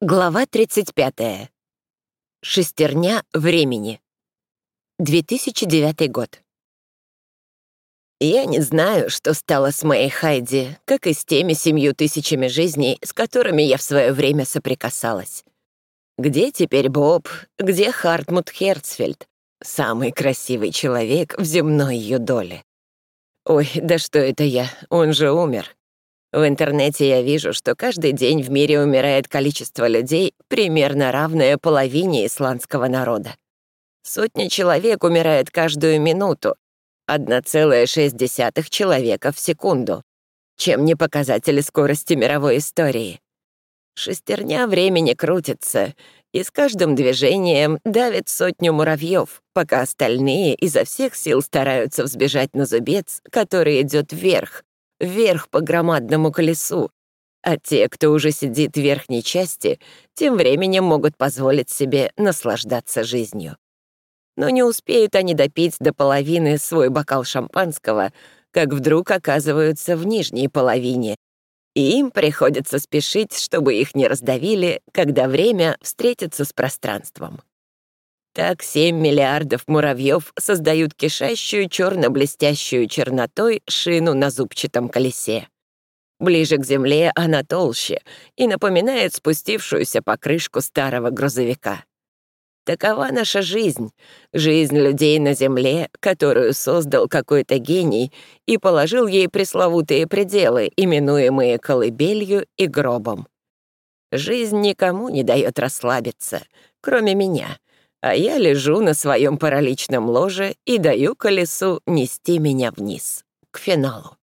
Глава 35. Шестерня времени. 2009 год. Я не знаю, что стало с моей Хайди, как и с теми семью тысячами жизней, с которыми я в свое время соприкасалась. Где теперь Боб? Где Хартмут Херцфельд? Самый красивый человек в земной ее доле. Ой, да что это я, он же умер. В интернете я вижу, что каждый день в мире умирает количество людей, примерно равное половине исландского народа. Сотня человек умирает каждую минуту, 1,6 человека в секунду. Чем не показатели скорости мировой истории? Шестерня времени крутится, и с каждым движением давит сотню муравьев, пока остальные изо всех сил стараются взбежать на зубец, который идет вверх, вверх по громадному колесу, а те, кто уже сидит в верхней части, тем временем могут позволить себе наслаждаться жизнью. Но не успеют они допить до половины свой бокал шампанского, как вдруг оказываются в нижней половине, и им приходится спешить, чтобы их не раздавили, когда время встретится с пространством. Так 7 миллиардов муравьев создают кишащую черно-блестящую чернотой шину на зубчатом колесе. Ближе к земле она толще и напоминает спустившуюся покрышку старого грузовика. Такова наша жизнь, жизнь людей на земле, которую создал какой-то гений и положил ей пресловутые пределы, именуемые колыбелью и гробом. Жизнь никому не дает расслабиться, кроме меня — а я лежу на своем параличном ложе и даю колесу нести меня вниз, к финалу.